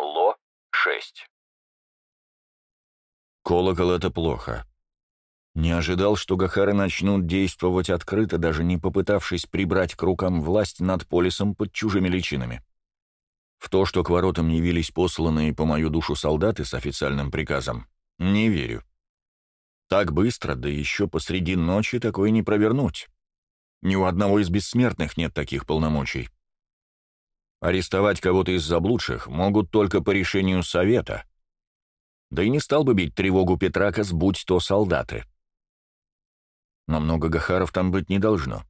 Ло-6. Колокол — это плохо. Не ожидал, что Гахары начнут действовать открыто, даже не попытавшись прибрать к рукам власть над полисом под чужими личинами. В то, что к воротам явились посланные по мою душу солдаты с официальным приказом, не верю. Так быстро, да еще посреди ночи такое не провернуть. Ни у одного из бессмертных нет таких полномочий. Арестовать кого-то из заблудших могут только по решению совета. Да и не стал бы бить тревогу Петракас, будь то солдаты. Но много Гахаров там быть не должно.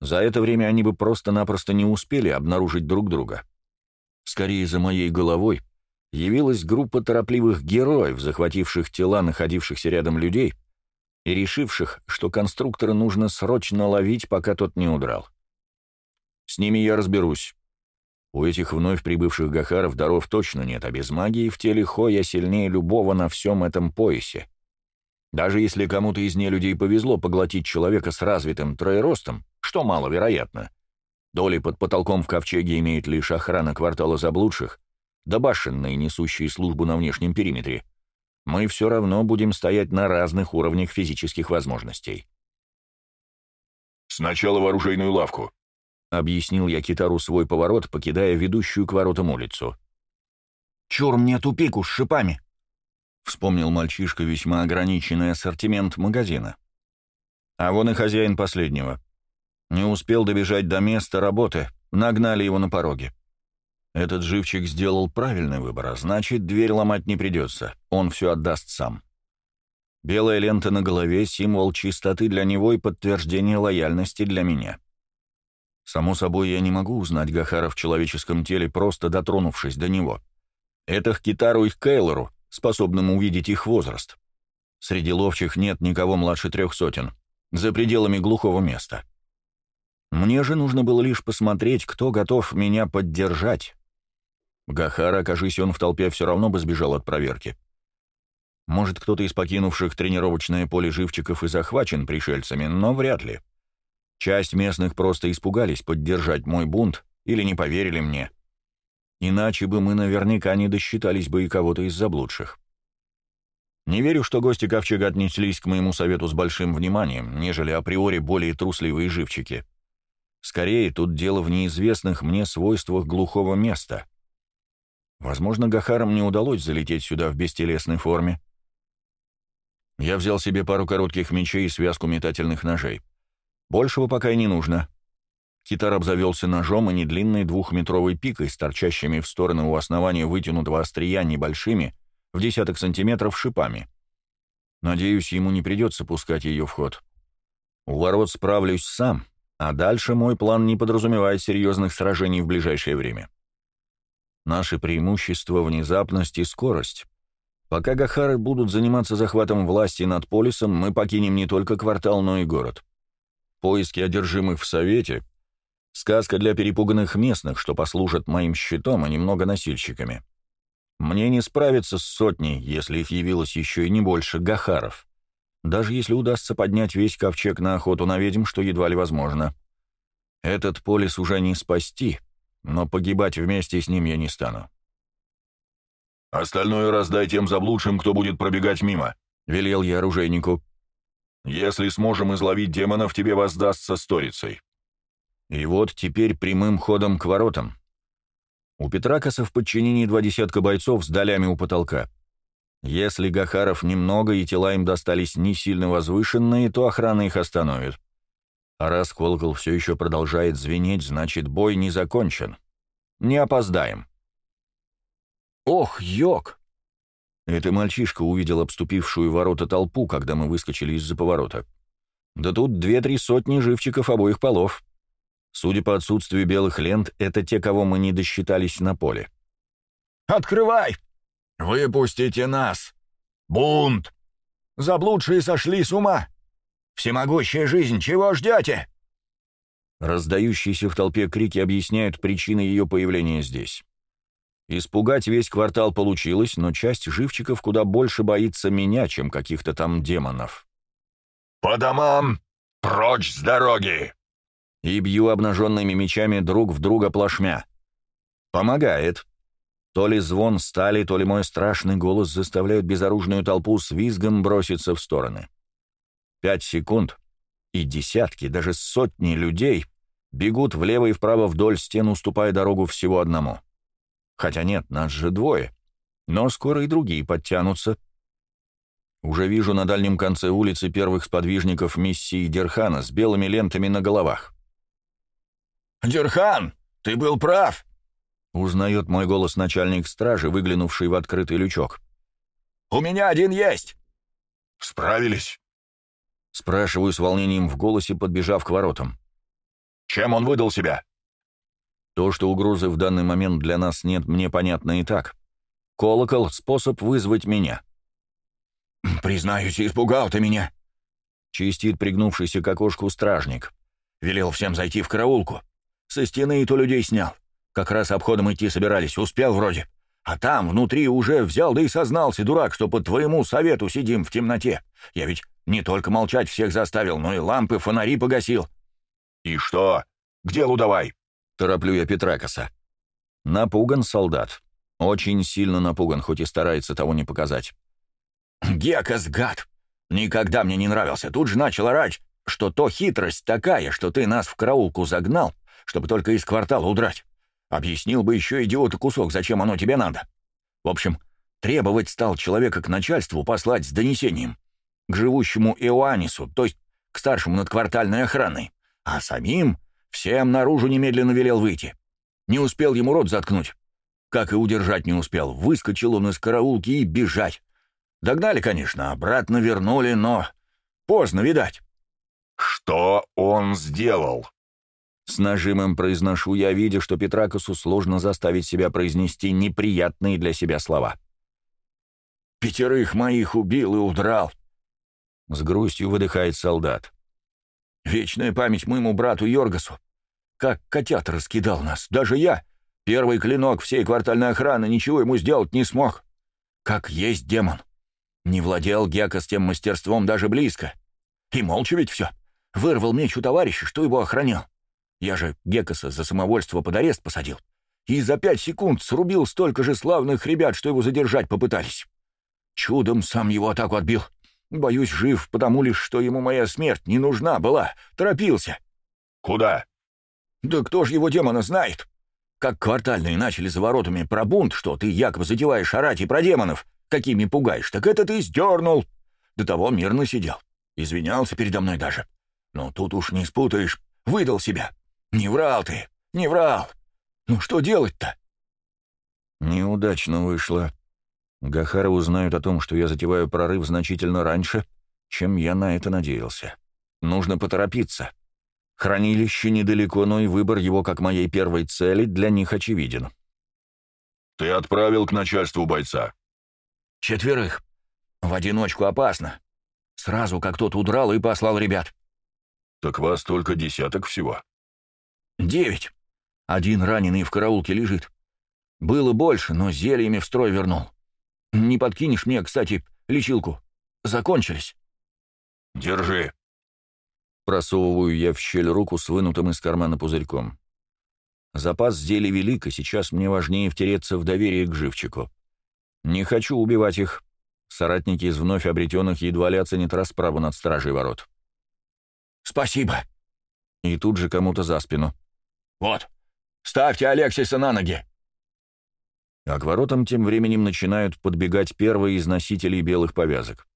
За это время они бы просто-напросто не успели обнаружить друг друга. Скорее, за моей головой явилась группа торопливых героев, захвативших тела находившихся рядом людей и решивших, что конструктора нужно срочно ловить, пока тот не удрал. С ними я разберусь. У этих вновь прибывших Гахаров даров точно нет, а без магии в теле Хо я сильнее любого на всем этом поясе. Даже если кому-то из нелюдей повезло поглотить человека с развитым троеростом, что маловероятно, доли под потолком в ковчеге имеет лишь охрана квартала заблудших, да башенные, несущие службу на внешнем периметре, мы все равно будем стоять на разных уровнях физических возможностей. «Сначала в оружейную лавку», — объяснил я Китару свой поворот, покидая ведущую к воротам улицу. «Чур мне тупику с шипами!» — вспомнил мальчишка весьма ограниченный ассортимент магазина. А вон и хозяин последнего. Не успел добежать до места работы, нагнали его на пороге. Этот живчик сделал правильный выбор, а значит, дверь ломать не придется, он все отдаст сам. Белая лента на голове — символ чистоты для него и подтверждение лояльности для меня. Само собой, я не могу узнать Гахара в человеческом теле, просто дотронувшись до него. Это к Китару и к Кейлору, способному увидеть их возраст. Среди ловчих нет никого младше трех сотен, за пределами глухого места. Мне же нужно было лишь посмотреть, кто готов меня поддержать, Гахара, окажись он в толпе, все равно бы сбежал от проверки. Может, кто-то из покинувших тренировочное поле живчиков и захвачен пришельцами, но вряд ли. Часть местных просто испугались поддержать мой бунт или не поверили мне. Иначе бы мы наверняка не досчитались бы и кого-то из заблудших. Не верю, что гости Ковчега отнеслись к моему совету с большим вниманием, нежели априори более трусливые живчики. Скорее, тут дело в неизвестных мне свойствах глухого места — Возможно, Гахарам не удалось залететь сюда в бестелесной форме. Я взял себе пару коротких мечей и связку метательных ножей. Большего пока и не нужно. Китар обзавелся ножом и недлинной двухметровой пикой с торчащими в стороны у основания вытянутого острия небольшими, в десяток сантиметров, шипами. Надеюсь, ему не придется пускать ее в ход. У ворот справлюсь сам, а дальше мой план не подразумевает серьезных сражений в ближайшее время. Наше преимущество — внезапность и скорость. Пока Гахары будут заниматься захватом власти над полисом, мы покинем не только квартал, но и город. Поиски одержимых в Совете — сказка для перепуганных местных, что послужат моим щитом, а немного носильщиками. Мне не справиться с сотней, если их явилось еще и не больше Гахаров. Даже если удастся поднять весь ковчег на охоту на ведьм, что едва ли возможно. Этот полис уже не спасти — но погибать вместе с ним я не стану. «Остальное раздай тем заблудшим, кто будет пробегать мимо», — велел я оружейнику. «Если сможем изловить демонов, тебе воздастся сторицей». И вот теперь прямым ходом к воротам. У Петракаса в подчинении два десятка бойцов с долями у потолка. Если Гахаров немного и тела им достались не сильно возвышенные, то охрана их остановит. А раз колокол все еще продолжает звенеть, значит, бой не закончен. Не опоздаем. Ох, йог! Это мальчишка увидел обступившую ворота толпу, когда мы выскочили из-за поворота. Да тут две-три сотни живчиков обоих полов. Судя по отсутствию белых лент, это те, кого мы не досчитались на поле. «Открывай! Выпустите нас! Бунт! Заблудшие сошли с ума! Всемогущая жизнь, чего ждете?» Раздающиеся в толпе крики объясняют причины ее появления здесь. Испугать весь квартал получилось, но часть живчиков куда больше боится меня, чем каких-то там демонов. «По домам! Прочь с дороги!» И бью обнаженными мечами друг в друга плашмя. Помогает. То ли звон стали, то ли мой страшный голос заставляют безоружную толпу с визгом броситься в стороны. Пять секунд, и десятки, даже сотни людей бегут влево и вправо вдоль стен, уступая дорогу всего одному. Хотя нет, нас же двое. Но скоро и другие подтянутся. Уже вижу на дальнем конце улицы первых сподвижников миссии Дерхана с белыми лентами на головах. «Дерхан, ты был прав!» Узнает мой голос начальник стражи, выглянувший в открытый лючок. «У меня один есть!» «Справились?» Спрашиваю с волнением в голосе, подбежав к воротам. «Чем он выдал себя?» То, что угрозы в данный момент для нас нет, мне понятно и так. Колокол — способ вызвать меня. «Признаюсь, испугал ты меня!» Чистит пригнувшийся к окошку стражник. «Велел всем зайти в караулку. Со стены и то людей снял. Как раз обходом идти собирались, успел вроде. А там, внутри, уже взял да и сознался, дурак, что по твоему совету сидим в темноте. Я ведь не только молчать всех заставил, но и лампы, фонари погасил». «И что? К делу давай!» — тороплю я Петракоса. Напуган солдат. Очень сильно напуган, хоть и старается того не показать. «Гекас, гад! Никогда мне не нравился. Тут же начал орать, что то хитрость такая, что ты нас в караулку загнал, чтобы только из квартала удрать. Объяснил бы еще идиота кусок, зачем оно тебе надо. В общем, требовать стал человека к начальству послать с донесением. К живущему Иоаннису, то есть к старшему над квартальной охраной. А самим всем наружу немедленно велел выйти. Не успел ему рот заткнуть. Как и удержать не успел. Выскочил он из караулки и бежать. Догнали, конечно, обратно вернули, но поздно, видать. «Что он сделал?» С нажимом произношу я, видя, что Петракосу сложно заставить себя произнести неприятные для себя слова. «Пятерых моих убил и удрал!» С грустью выдыхает солдат. «Вечная память моему брату Йоргасу. Как котят раскидал нас. Даже я, первый клинок всей квартальной охраны, ничего ему сделать не смог. Как есть демон. Не владел Гека с тем мастерством даже близко. И молча ведь все. Вырвал меч у товарища, что его охранял. Я же Гекоса за самовольство под арест посадил. И за пять секунд срубил столько же славных ребят, что его задержать попытались. Чудом сам его атаку отбил. Боюсь, жив, потому лишь, что ему моя смерть не нужна была. Торопился. «Куда?» «Да кто ж его демона знает? Как квартальные начали за воротами про бунт, что ты якобы затеваешь орать и про демонов, какими пугаешь, так это ты сдернул. До того мирно сидел. Извинялся передо мной даже. Но тут уж не спутаешь, выдал себя. Не врал ты, не врал. Ну что делать-то? Неудачно вышло. Гахары узнают о том, что я затеваю прорыв значительно раньше, чем я на это надеялся. Нужно поторопиться. Хранилище недалеко, но и выбор его как моей первой цели для них очевиден. «Ты отправил к начальству бойца?» «Четверых. В одиночку опасно. Сразу как тот удрал и послал ребят». «Так вас только десяток всего». «Девять. Один раненый в караулке лежит. Было больше, но зельями в строй вернул. Не подкинешь мне, кстати, лечилку? Закончились». «Держи». Просовываю я в щель руку с вынутым из кармана пузырьком. Запас зелий велик, и сейчас мне важнее втереться в доверие к живчику. Не хочу убивать их. Соратники из вновь обретенных едва ли оценят расправу над стражей ворот. «Спасибо». И тут же кому-то за спину. «Вот, ставьте Алексиса на ноги!» А к воротам тем временем начинают подбегать первые из носителей белых повязок.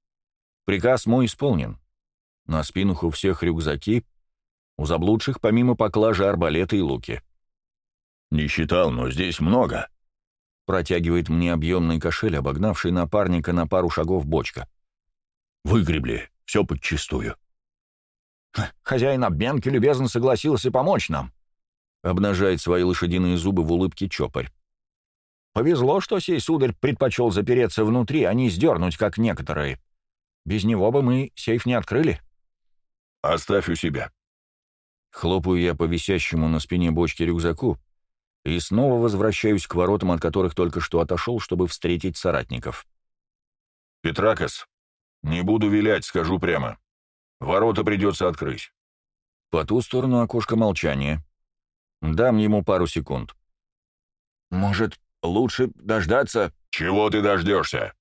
Приказ мой исполнен. На спинах у всех рюкзаки, у заблудших помимо поклажи арбалеты и луки. «Не считал, но здесь много», — протягивает мне объемный кошель, обогнавший напарника на пару шагов бочка. «Выгребли, все подчистую». «Хозяин обменки любезно согласился помочь нам», — обнажает свои лошадиные зубы в улыбке чопарь. «Повезло, что сей сударь предпочел запереться внутри, а не сдернуть, как некоторые. Без него бы мы сейф не открыли». «Оставь у себя». Хлопаю я по висящему на спине бочки рюкзаку и снова возвращаюсь к воротам, от которых только что отошел, чтобы встретить соратников. «Петракос, не буду вилять, скажу прямо. Ворота придется открыть». По ту сторону окошка молчания. Дам ему пару секунд. «Может, лучше дождаться...» «Чего ты дождешься?»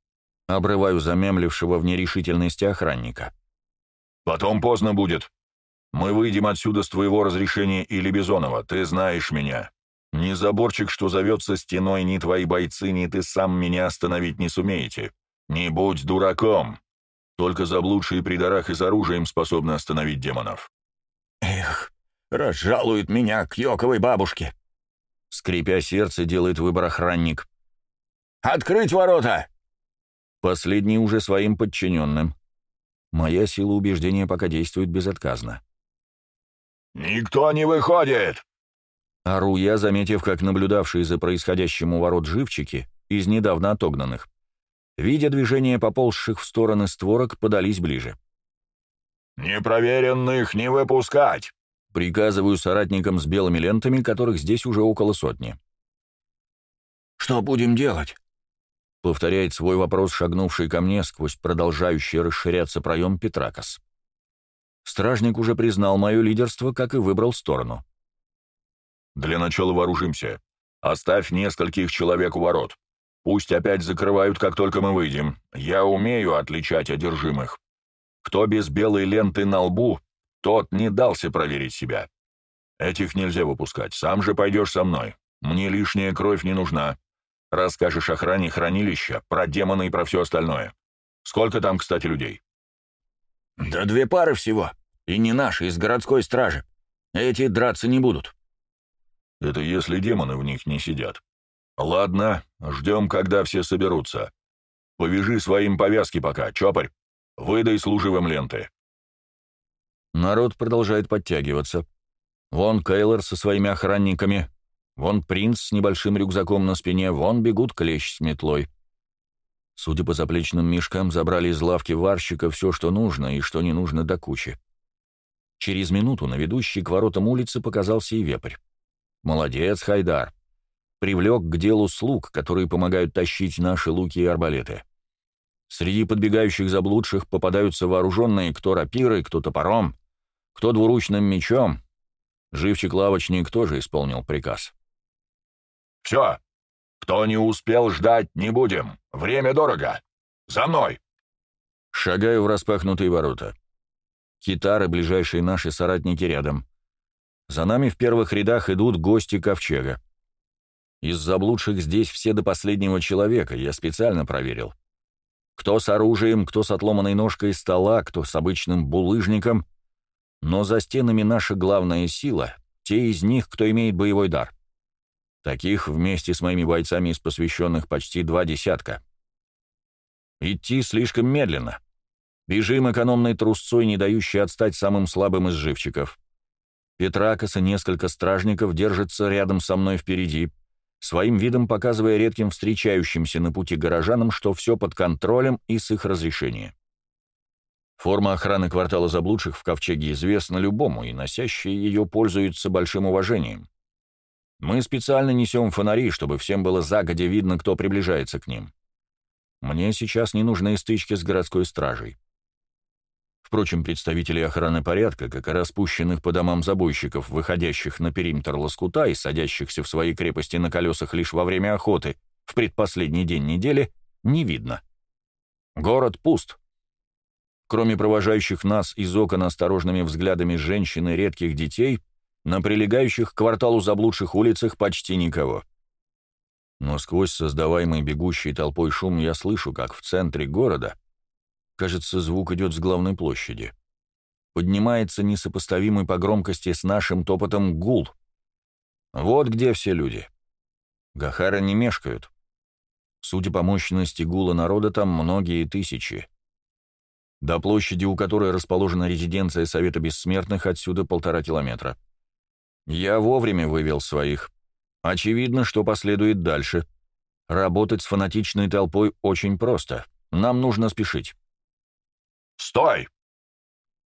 Обрываю замемлившего в нерешительности охранника. «Потом поздно будет. Мы выйдем отсюда с твоего разрешения или Бизонова, ты знаешь меня. Ни заборчик, что зовется стеной, ни твои бойцы, ни ты сам меня остановить не сумеете. Не будь дураком. Только заблудшие при дарах и с оружием способны остановить демонов». «Эх, разжалует меня к Йоковой бабушке!» Скрипя сердце, делает выбор охранник. «Открыть ворота!» Последний уже своим подчиненным. Моя сила убеждения пока действует безотказно. «Никто не выходит!» Ору я, заметив, как наблюдавшие за происходящим у ворот живчики, из недавно отогнанных, видя движение поползших в стороны створок, подались ближе. «Непроверенных не выпускать!» Приказываю соратникам с белыми лентами, которых здесь уже около сотни. «Что будем делать?» Повторяет свой вопрос, шагнувший ко мне сквозь продолжающий расширяться проем Петракос. Стражник уже признал мое лидерство, как и выбрал сторону. «Для начала вооружимся. Оставь нескольких человек у ворот. Пусть опять закрывают, как только мы выйдем. Я умею отличать одержимых. Кто без белой ленты на лбу, тот не дался проверить себя. Этих нельзя выпускать. Сам же пойдешь со мной. Мне лишняя кровь не нужна. Расскажешь охране хранилища, про демона и про все остальное. Сколько там, кстати, людей?» «Да две пары всего. И не наши, из городской стражи. Эти драться не будут». «Это если демоны в них не сидят. Ладно, ждем, когда все соберутся. Повяжи своим повязки пока, чопарь. Выдай служивым ленты». Народ продолжает подтягиваться. Вон Кейлор со своими охранниками, вон принц с небольшим рюкзаком на спине, вон бегут клещ с метлой. Судя по заплечным мешкам, забрали из лавки варщика все, что нужно и что не нужно до кучи. Через минуту на ведущей к воротам улицы показался и вепрь. Молодец, Хайдар. Привлек к делу слуг, которые помогают тащить наши луки и арбалеты. Среди подбегающих заблудших попадаются вооруженные кто рапирой, кто топором, кто двуручным мечом. Живчик-лавочник тоже исполнил приказ. «Все. Кто не успел ждать, не будем. Время дорого. За мной!» Шагаю в распахнутые ворота. Китары, ближайшие наши соратники рядом. За нами в первых рядах идут гости ковчега. Из заблудших здесь все до последнего человека, я специально проверил. Кто с оружием, кто с отломанной ножкой стола, кто с обычным булыжником. Но за стенами наша главная сила — те из них, кто имеет боевой дар. Таких вместе с моими бойцами из посвященных почти два десятка. Идти слишком медленно. Бежим экономной трусцой, не дающей отстать самым слабым из живчиков. Петракоса несколько стражников держатся рядом со мной впереди, своим видом показывая редким встречающимся на пути горожанам, что все под контролем и с их разрешения. Форма охраны квартала заблудших в Ковчеге известна любому, и носящие ее пользуются большим уважением. Мы специально несем фонари, чтобы всем было загодя видно, кто приближается к ним. Мне сейчас не нужны стычки с городской стражей. Впрочем, представители охраны порядка, как и распущенных по домам забойщиков, выходящих на периметр лоскута и садящихся в свои крепости на колесах лишь во время охоты, в предпоследний день недели, не видно. Город пуст. Кроме провожающих нас из окон осторожными взглядами женщин и редких детей, на прилегающих к кварталу заблудших улицах почти никого. Но сквозь создаваемый бегущей толпой шум я слышу, как в центре города Кажется, звук идет с главной площади. Поднимается несопоставимый по громкости с нашим топотом гул. Вот где все люди. Гахара не мешкают. Судя по мощности гула народа, там многие тысячи. До площади, у которой расположена резиденция Совета Бессмертных, отсюда полтора километра. Я вовремя вывел своих. Очевидно, что последует дальше. Работать с фанатичной толпой очень просто. Нам нужно спешить. «Стой!»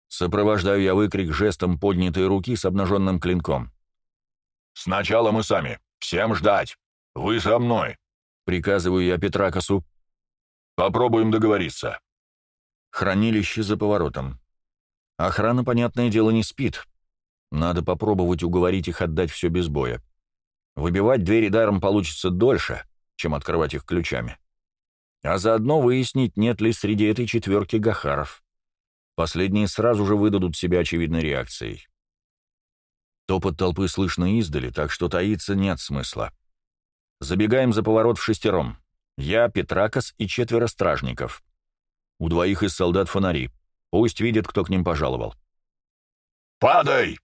Сопровождаю я выкрик жестом поднятой руки с обнаженным клинком. «Сначала мы сами. Всем ждать. Вы со мной!» Приказываю я Петракосу. «Попробуем договориться». Хранилище за поворотом. Охрана, понятное дело, не спит. Надо попробовать уговорить их отдать все без боя. Выбивать двери даром получится дольше, чем открывать их ключами. А заодно выяснить, нет ли среди этой четверки гахаров. Последние сразу же выдадут себя очевидной реакцией. Топот толпы слышно издали, так что таиться нет смысла. Забегаем за поворот в шестером. Я, Петракос и четверо стражников. У двоих из солдат фонари. Пусть видят, кто к ним пожаловал. «Падай!»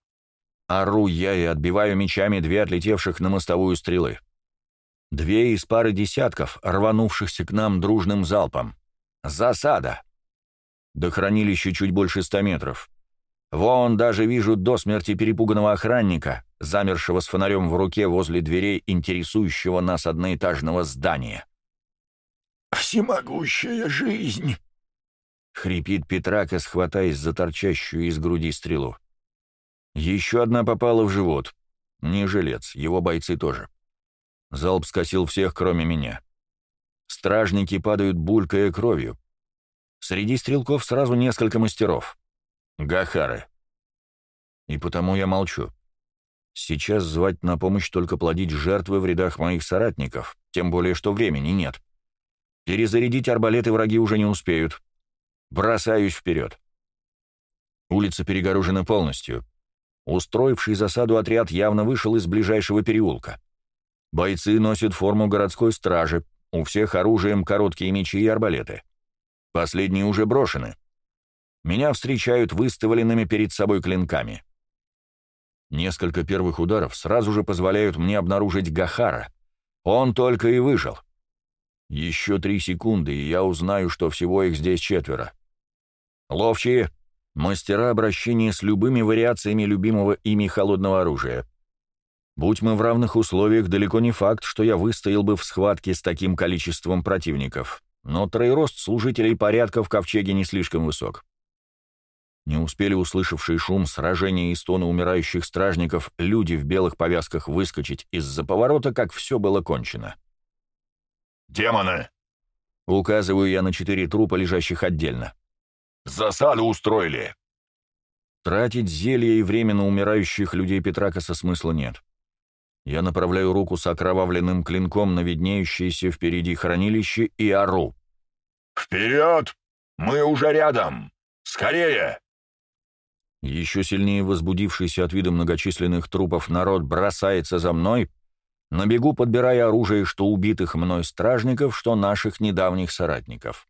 Ору я и отбиваю мечами две отлетевших на мостовую стрелы. Две из пары десятков, рванувшихся к нам дружным залпом. Засада! До хранилища чуть больше ста метров. Вон даже вижу до смерти перепуганного охранника, замершего с фонарем в руке возле дверей интересующего нас одноэтажного здания. «Всемогущая жизнь!» — хрипит Петракос, хватаясь за торчащую из груди стрелу. Еще одна попала в живот. Не жилец, его бойцы тоже. Залп скосил всех, кроме меня. Стражники падают, булькая кровью. Среди стрелков сразу несколько мастеров. Гахары. И потому я молчу. Сейчас звать на помощь только плодить жертвы в рядах моих соратников, тем более что времени нет. Перезарядить арбалеты враги уже не успеют. Бросаюсь вперед. Улица перегорожена полностью. Устроивший засаду отряд явно вышел из ближайшего переулка. Бойцы носят форму городской стражи, у всех оружием короткие мечи и арбалеты. Последние уже брошены. Меня встречают выставленными перед собой клинками. Несколько первых ударов сразу же позволяют мне обнаружить Гахара. Он только и выжил. Еще три секунды, и я узнаю, что всего их здесь четверо. Ловчие, Мастера обращения с любыми вариациями любимого ими холодного оружия. Будь мы в равных условиях, далеко не факт, что я выстоял бы в схватке с таким количеством противников, но троерост служителей порядка в ковчеге не слишком высок. Не успели услышавший шум сражения и стоны умирающих стражников люди в белых повязках выскочить из-за поворота, как все было кончено. «Демоны!» Указываю я на четыре трупа, лежащих отдельно. Засаду устроили!» Тратить зелье и время на умирающих людей Петракоса смысла нет. Я направляю руку с окровавленным клинком на виднеющееся впереди хранилище и ору. «Вперед! Мы уже рядом! Скорее!» Еще сильнее возбудившийся от вида многочисленных трупов народ бросается за мной, на бегу подбирая оружие, что убитых мной стражников, что наших недавних соратников.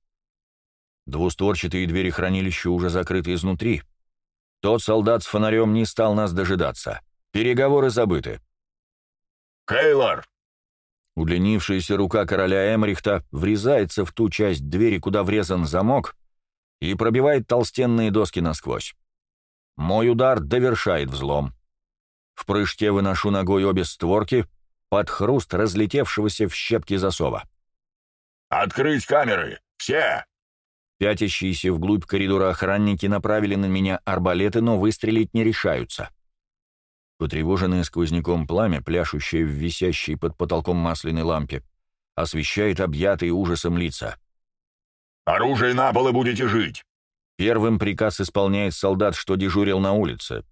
Двустворчатые двери хранилища уже закрыты изнутри. Тот солдат с фонарем не стал нас дожидаться. Переговоры забыты. «Кейлор!» Удлинившаяся рука короля Эмрихта врезается в ту часть двери, куда врезан замок, и пробивает толстенные доски насквозь. Мой удар довершает взлом. В прыжке выношу ногой обе створки под хруст разлетевшегося в щепки засова. «Открыть камеры! Все!» Пятящиеся вглубь коридора охранники направили на меня арбалеты, но выстрелить не решаются. Потревоженное сквозняком пламя, пляшущее в висящей под потолком масляной лампе, освещает объятые ужасом лица. «Оружие на пол и будете жить!» Первым приказ исполняет солдат, что дежурил на улице.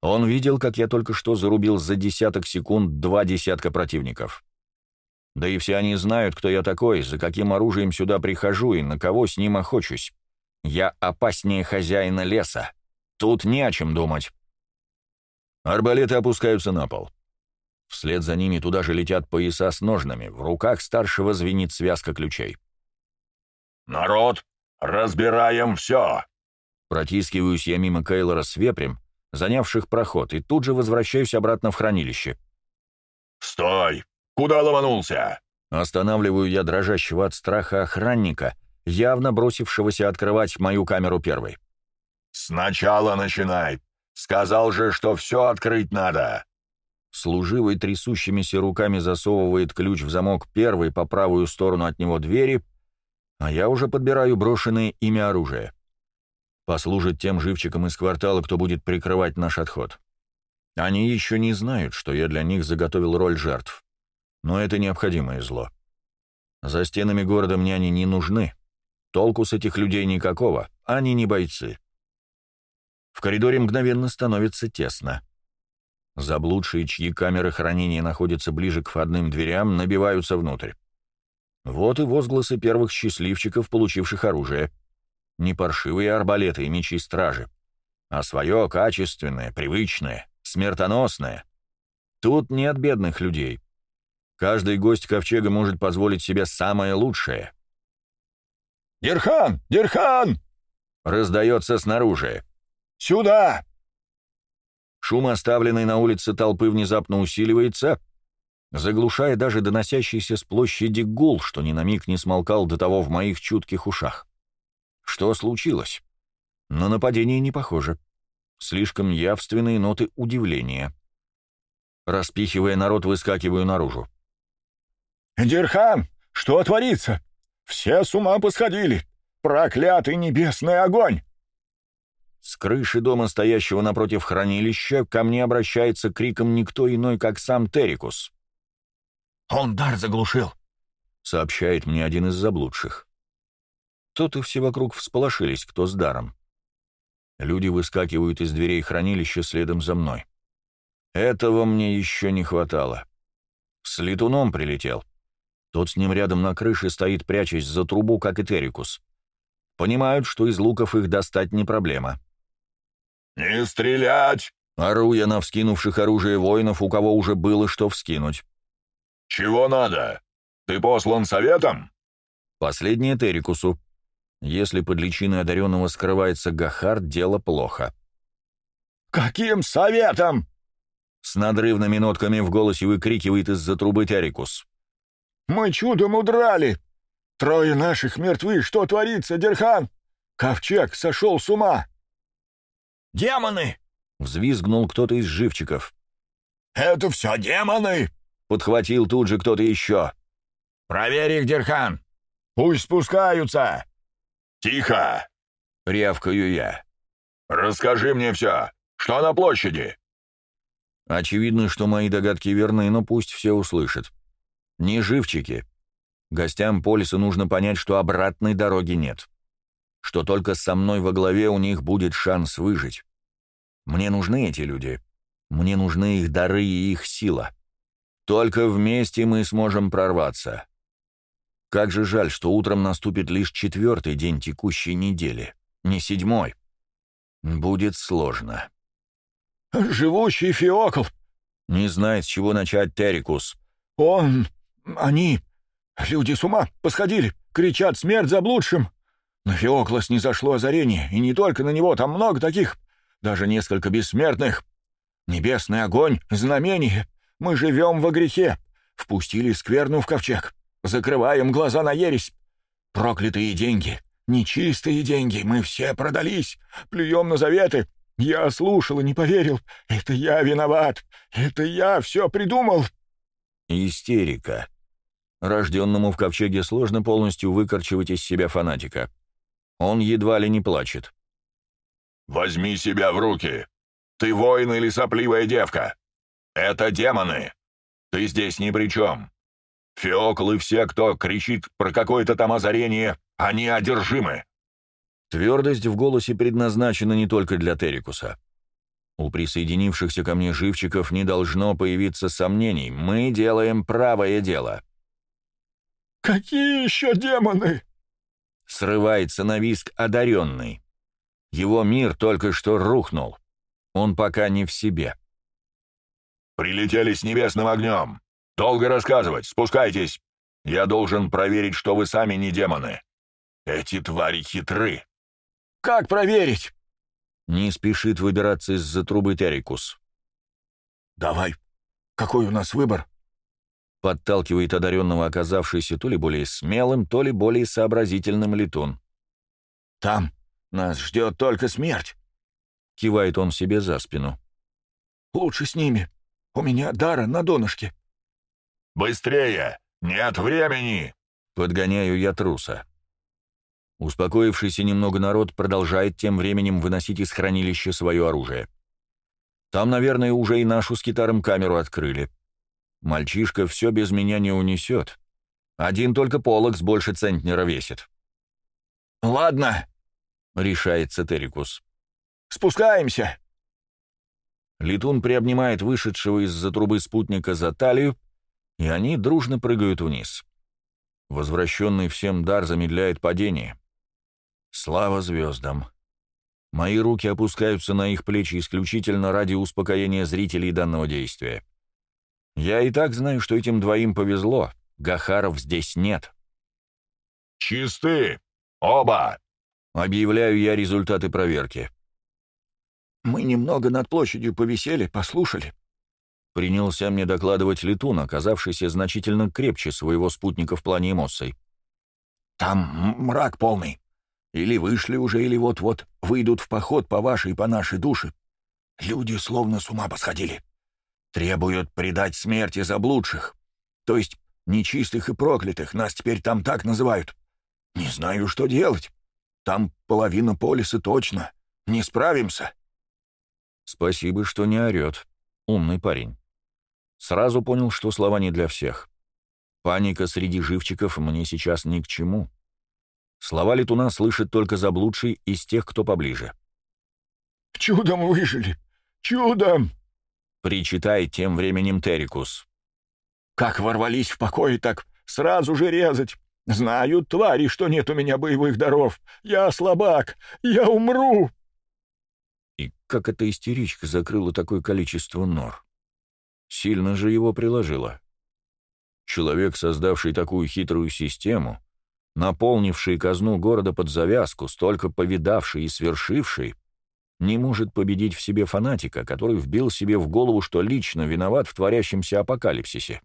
Он видел, как я только что зарубил за десяток секунд два десятка противников. Да и все они знают, кто я такой, за каким оружием сюда прихожу и на кого с ним охочусь. Я опаснее хозяина леса. Тут не о чем думать. Арбалеты опускаются на пол. Вслед за ними туда же летят пояса с ножнами. В руках старшего звенит связка ключей. «Народ, разбираем все!» Протискиваюсь я мимо Кейлора с вепрем, занявших проход, и тут же возвращаюсь обратно в хранилище. «Стой! Куда ломанулся?» Останавливаю я дрожащего от страха охранника, явно бросившегося открывать мою камеру первой. «Сначала начинай. Сказал же, что все открыть надо». Служивый трясущимися руками засовывает ключ в замок первой по правую сторону от него двери, а я уже подбираю брошенное ими оружие. Послужит тем живчиком из квартала, кто будет прикрывать наш отход. Они еще не знают, что я для них заготовил роль жертв но это необходимое зло. За стенами города мне они не нужны. Толку с этих людей никакого, они не бойцы. В коридоре мгновенно становится тесно. Заблудшие, чьи камеры хранения находятся ближе к входным дверям, набиваются внутрь. Вот и возгласы первых счастливчиков, получивших оружие. Не паршивые арбалеты и мечи стражи, а свое качественное, привычное, смертоносное. Тут нет бедных людей. Каждый гость ковчега может позволить себе самое лучшее. «Дирхан! Дирхан!» — раздается снаружи. «Сюда!» Шум, оставленный на улице толпы, внезапно усиливается, заглушая даже доносящийся с площади гул, что ни на миг не смолкал до того в моих чутких ушах. Что случилось? На нападение не похоже. Слишком явственные ноты удивления. Распихивая народ, выскакиваю наружу. «Дирхан, что творится? Все с ума посходили! Проклятый небесный огонь!» С крыши дома, стоящего напротив хранилища, ко мне обращается криком никто иной, как сам Терикус. «Он дар заглушил», — сообщает мне один из заблудших. Тут и все вокруг всполошились, кто с даром. Люди выскакивают из дверей хранилища следом за мной. Этого мне еще не хватало. С летуном прилетел. Тот с ним рядом на крыше стоит, прячась за трубу, как и Терикус. Понимают, что из луков их достать не проблема. «Не стрелять!» — ору я на вскинувших оружие воинов, у кого уже было что вскинуть. «Чего надо? Ты послан советом?» Последнее Терикусу. Если под личиной одаренного скрывается Гахар, дело плохо. «Каким советом?» С надрывными нотками в голосе выкрикивает из-за трубы Терикус. «Мы чудом удрали! Трое наших мертвы! Что творится, Дерхан? Ковчег сошел с ума!» «Демоны!» — взвизгнул кто-то из живчиков. «Это все демоны!» — подхватил тут же кто-то еще. «Проверь их, Дерхан!» «Пусть спускаются!» «Тихо!» — рявкаю я. «Расскажи мне все. Что на площади?» Очевидно, что мои догадки верны, но пусть все услышат. Не живчики. Гостям полиса нужно понять, что обратной дороги нет что только со мной во главе у них будет шанс выжить. Мне нужны эти люди. Мне нужны их дары и их сила. Только вместе мы сможем прорваться. Как же жаль, что утром наступит лишь четвертый день текущей недели, не седьмой. Будет сложно. «Живущий Фиокл!» Не знает, с чего начать Терикус. «Он... они... люди с ума посходили, кричат смерть заблудшим!» На Феоклас не зашло озарение, и не только на него, там много таких, даже несколько бессмертных. Небесный огонь, знамение. Мы живем во грехе. Впустили скверну в ковчег. Закрываем глаза на ересь. Проклятые деньги, нечистые деньги, мы все продались. Плюем на заветы. Я слушал и не поверил. Это я виноват. Это я все придумал. Истерика. Рожденному в ковчеге сложно полностью выкорчевать из себя фанатика. Он едва ли не плачет. «Возьми себя в руки! Ты воин или сопливая девка? Это демоны! Ты здесь ни при чем! Феокл и все, кто кричит про какое-то там озарение, они одержимы!» Твердость в голосе предназначена не только для Терикуса. У присоединившихся ко мне живчиков не должно появиться сомнений. Мы делаем правое дело. «Какие еще демоны?» Срывается на виск одаренный. Его мир только что рухнул. Он пока не в себе. «Прилетели с небесным огнем. Долго рассказывать. Спускайтесь. Я должен проверить, что вы сами не демоны. Эти твари хитры». «Как проверить?» Не спешит выбираться из-за трубы Терикус. «Давай. Какой у нас выбор?» Подталкивает одаренного оказавшийся то ли более смелым, то ли более сообразительным летун. «Там нас ждет только смерть», — кивает он себе за спину. «Лучше с ними. У меня дара на донышке». «Быстрее! Нет времени!» — подгоняю я труса. Успокоившийся немного народ продолжает тем временем выносить из хранилища свое оружие. Там, наверное, уже и нашу с китаром камеру открыли. Мальчишка все без меня не унесет. Один только полок с больше центнера весит. «Ладно», — решается Терикус. «Спускаемся». Летун приобнимает вышедшего из-за трубы спутника за талию, и они дружно прыгают вниз. Возвращенный всем дар замедляет падение. Слава звездам. Мои руки опускаются на их плечи исключительно ради успокоения зрителей данного действия. Я и так знаю, что этим двоим повезло. Гахаров здесь нет. «Чисты! Оба!» — объявляю я результаты проверки. «Мы немного над площадью повисели, послушали», — принялся мне докладывать Летун, оказавшийся значительно крепче своего спутника в плане эмоций. «Там мрак полный. Или вышли уже, или вот-вот выйдут в поход по вашей и по нашей душе. Люди словно с ума посходили. Требуют предать смерти заблудших. То есть нечистых и проклятых, нас теперь там так называют. Не знаю, что делать. Там половина полиса точно. Не справимся». Спасибо, что не орет. Умный парень. Сразу понял, что слова не для всех. Паника среди живчиков мне сейчас ни к чему. Слова летуна слышит только заблудший из тех, кто поближе. «Чудом выжили! Чудом!» — причитает тем временем Терикус. «Как ворвались в покой, так сразу же резать! Знают твари, что нет у меня боевых даров! Я слабак! Я умру!» И как эта истеричка закрыла такое количество нор? Сильно же его приложила. Человек, создавший такую хитрую систему, наполнивший казну города под завязку, столько повидавший и свершивший, не может победить в себе фанатика, который вбил себе в голову, что лично виноват в творящемся апокалипсисе.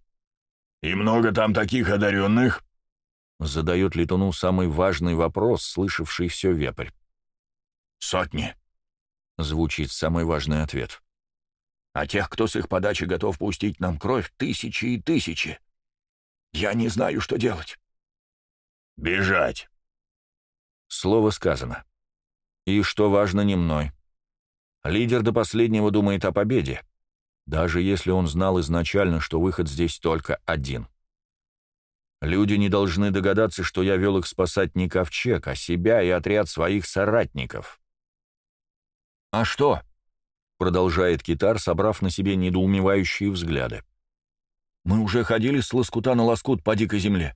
«И много там таких одаренных?» Задает Летуну самый важный вопрос, слышавший все вепрь. «Сотни», — звучит самый важный ответ. «А тех, кто с их подачи готов пустить нам кровь, тысячи и тысячи. Я не знаю, что делать». «Бежать!» Слово сказано. И, что важно, не мной. Лидер до последнего думает о победе, даже если он знал изначально, что выход здесь только один. Люди не должны догадаться, что я вел их спасать не ковчег, а себя и отряд своих соратников. «А что?» — продолжает китар, собрав на себе недоумевающие взгляды. «Мы уже ходили с лоскута на лоскут по дикой земле.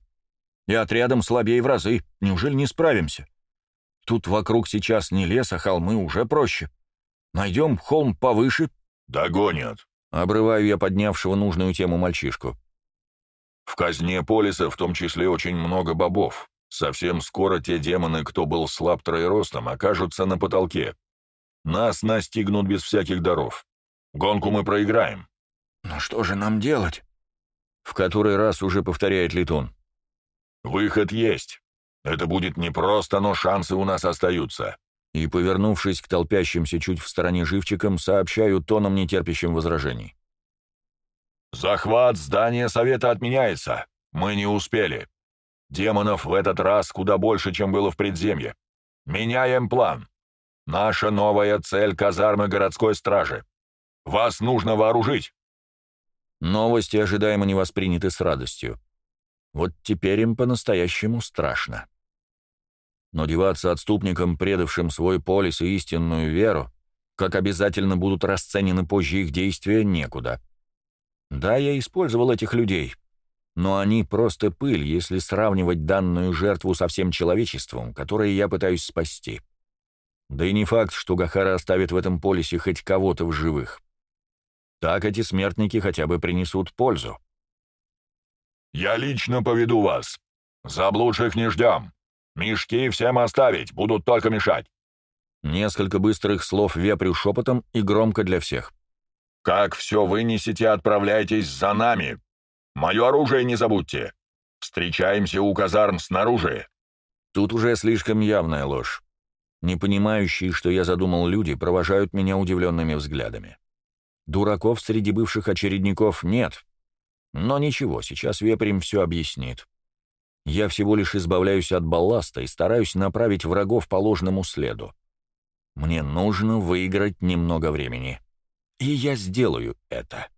И отрядом слабее в разы. Неужели не справимся? Тут вокруг сейчас не лес, а холмы уже проще. Найдем холм повыше». «Догонят», — обрываю я поднявшего нужную тему мальчишку. «В казне полиса в том числе очень много бобов. Совсем скоро те демоны, кто был слаб троеростом, окажутся на потолке. Нас настигнут без всяких даров. Гонку мы проиграем». «Но что же нам делать?» В который раз уже повторяет Литон. «Выход есть. Это будет непросто, но шансы у нас остаются». И, повернувшись к толпящимся чуть в стороне живчикам, сообщаю тоном, нетерпящим возражений. «Захват здания Совета отменяется. Мы не успели. Демонов в этот раз куда больше, чем было в предземье. Меняем план. Наша новая цель — казармы городской стражи. Вас нужно вооружить!» Новости ожидаемо не восприняты с радостью. Вот теперь им по-настоящему страшно. Но деваться отступникам, предавшим свой полис и истинную веру, как обязательно будут расценены позже их действия, некуда. Да, я использовал этих людей, но они просто пыль, если сравнивать данную жертву со всем человечеством, которое я пытаюсь спасти. Да и не факт, что Гахара оставит в этом полисе хоть кого-то в живых. Так эти смертники хотя бы принесут пользу. «Я лично поведу вас. Заблудших не ждем. Мешки всем оставить, будут только мешать». Несколько быстрых слов вепрю шепотом и громко для всех. «Как все вынесете, отправляйтесь за нами. Мое оружие не забудьте. Встречаемся у казарм снаружи». Тут уже слишком явная ложь. Не понимающие, что я задумал люди, провожают меня удивленными взглядами. Дураков среди бывших очередников нет. Но ничего, сейчас Вепрем все объяснит. Я всего лишь избавляюсь от балласта и стараюсь направить врагов по ложному следу. Мне нужно выиграть немного времени. И я сделаю это.